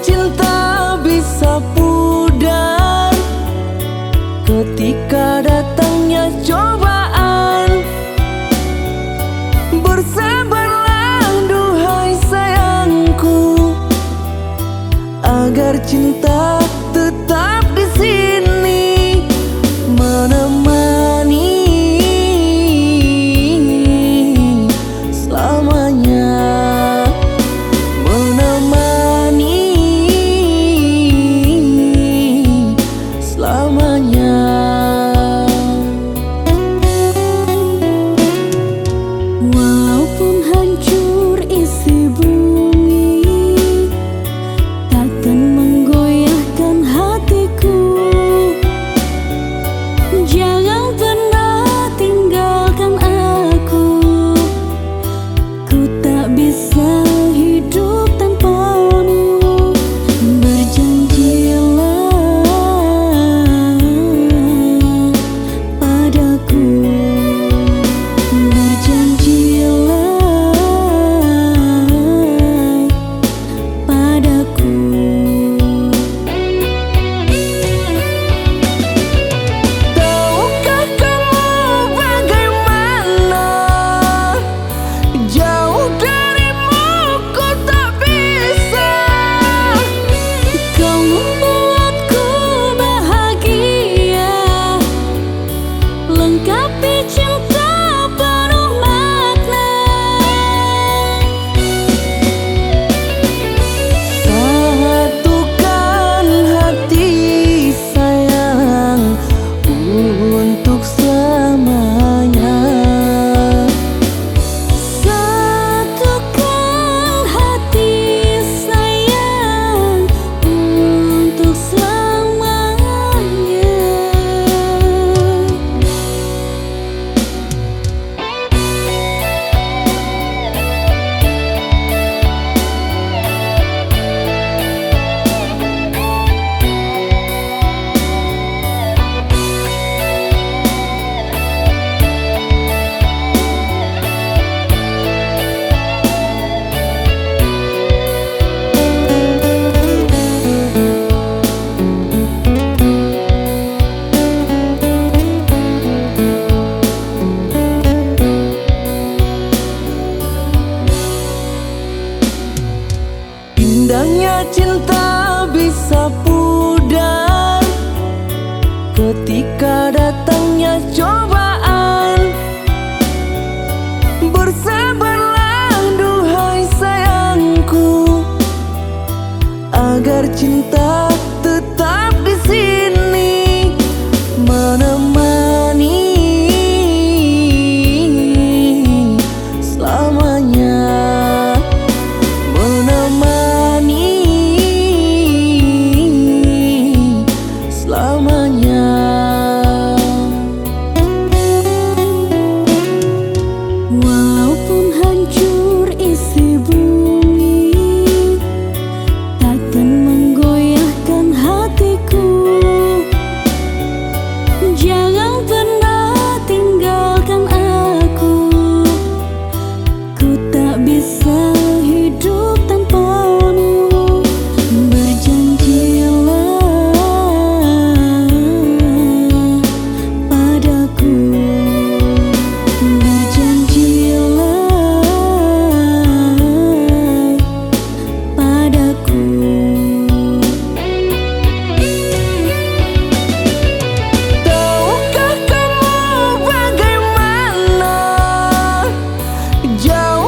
cinta bisa pudar ketika datang Indahnya cinta bisa pudar. Ketika datangnya cobaan Bersabarlah duhai sayangku. Agar cinta